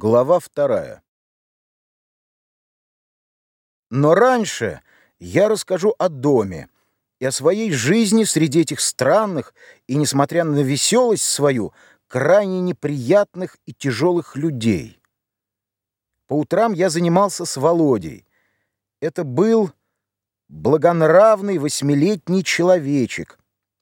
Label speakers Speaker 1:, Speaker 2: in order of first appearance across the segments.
Speaker 1: Глава вторая. Но раньше я расскажу о доме и о своей жизни среди этих странных и, несмотря на веселость свою, крайне неприятных и тяжелых людей. По утрам я занимался с Володей. Это был благонравный восьмилетний человечек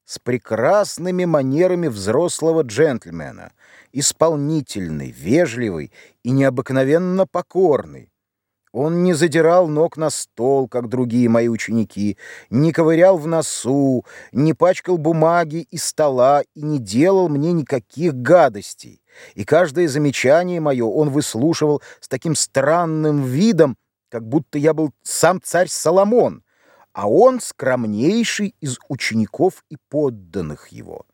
Speaker 1: с прекрасными манерами взрослого джентльмена, исполнительный, вежливый и необыкновенно покорный. Он не задирал ног на стол, как другие мои ученики, не ковырял в носу, не пачкал бумаги и стола и не делал мне никаких гадостей. И каждое замечание мое он выслушивал с таким странным видом, как будто я был сам царь Соломон, а он скромнейший из учеников и подданных его.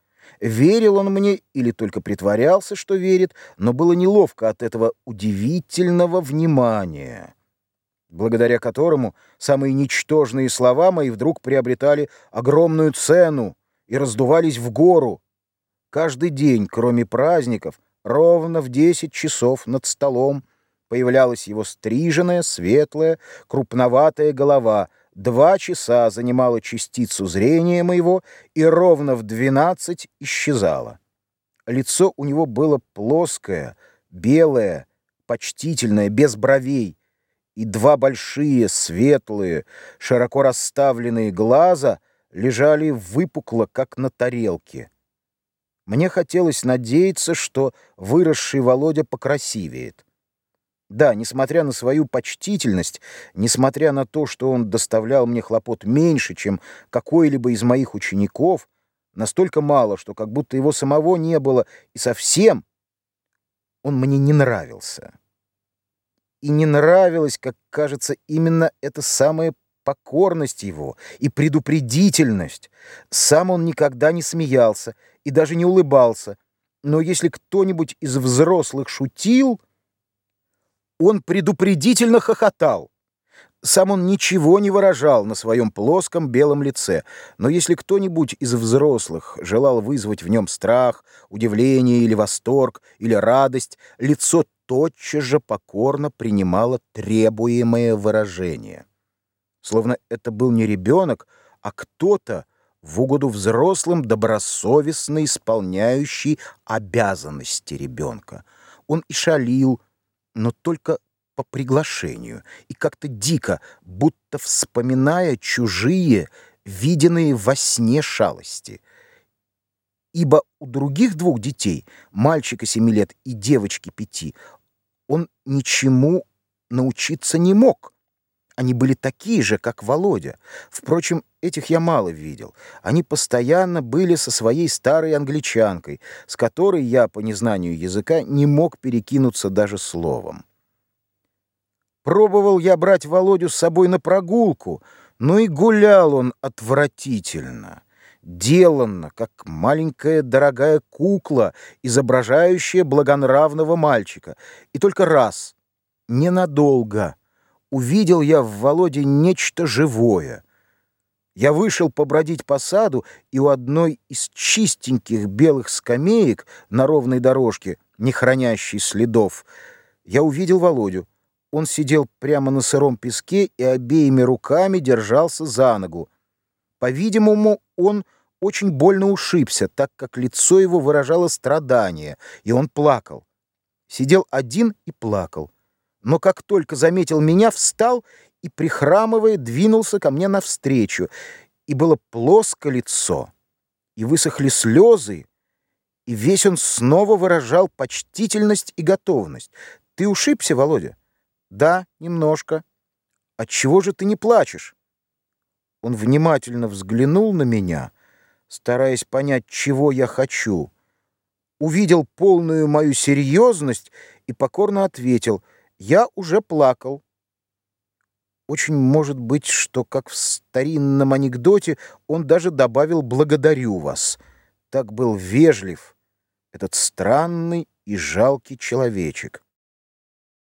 Speaker 1: Верил он мне или только притворялся, что верит, но было неловко от этого удивительного внимания благодаря которому самые ничтожные слова мои вдруг приобретали огромную цену и раздувались в гору. Каждый день, кроме праздников, ровно в десять часов над столом появлялась его стриженная, светлая, крупноватая голова. Два часа занимала частицу зрения моего и ровно в двенадцать исчезала. Лицо у него было плоское, белое, почтительное, без бровей, и два большие, светлые, широко расставленные глаза лежали выпукло, как на тарелке. Мне хотелось надеяться, что выросший Володя покрасивеет. Да, несмотря на свою почтительность, несмотря на то, что он доставлял мне хлопот меньше, чем какой-либо из моих учеников, настолько мало, что как будто его самого не было, и совсем он мне не нравился и не нравилась, как кажется, именно эта самая покорность его и предупредительность. Сам он никогда не смеялся и даже не улыбался, но если кто-нибудь из взрослых шутил, он предупредительно хохотал. Сам он ничего не выражал на своем плоском белом лице, но если кто-нибудь из взрослых желал вызвать в нем страх, удивление или восторг, или радость, лицо тотчас же покорно принимало требуемое выражение. Словно это был не ребенок, а кто-то, в угоду взрослым, добросовестно исполняющий обязанности ребенка. Он и шалил, но только по приглашению и как-то дико, будто вспоминая чужие, виденные во сне шалости. Ибо у других двух детей, мальчика семи лет и девочки пяти, он ничему научиться не мог. Они были такие же, как Володя. Впрочем, этих я мало видел. Они постоянно были со своей старой англичанкой, с которой я, по незнанию языка, не мог перекинуться даже словом. Пробовал я брать Володю с собой на прогулку, но и гулял он отвратительно, деланно, как маленькая дорогая кукла, изображающая благонравного мальчика. И только раз, ненадолго, увидел я в Володе нечто живое. Я вышел побродить по саду, и у одной из чистеньких белых скамеек на ровной дорожке, не хранящей следов, я увидел Володю. Он сидел прямо на сыром песке и обеими руками держался за ногу. По-видимому, он очень больно ушибся, так как лицо его выражало страдание, и он плакал. Сидел один и плакал. Но как только заметил меня, встал и, прихрамывая, двинулся ко мне навстречу, и было плоско лицо, и высохли слезы, и весь он снова выражал почтительность и готовность. «Ты ушибся, Володя?» Да, немножко. Отчего же ты не плачешь? Он внимательно взглянул на меня, стараясь понять, чего я хочу. Увидел полную мою серьезность и покорно ответил, я уже плакал. Очень может быть, что, как в старинном анекдоте, он даже добавил «благодарю вас». Так был вежлив этот странный и жалкий человечек.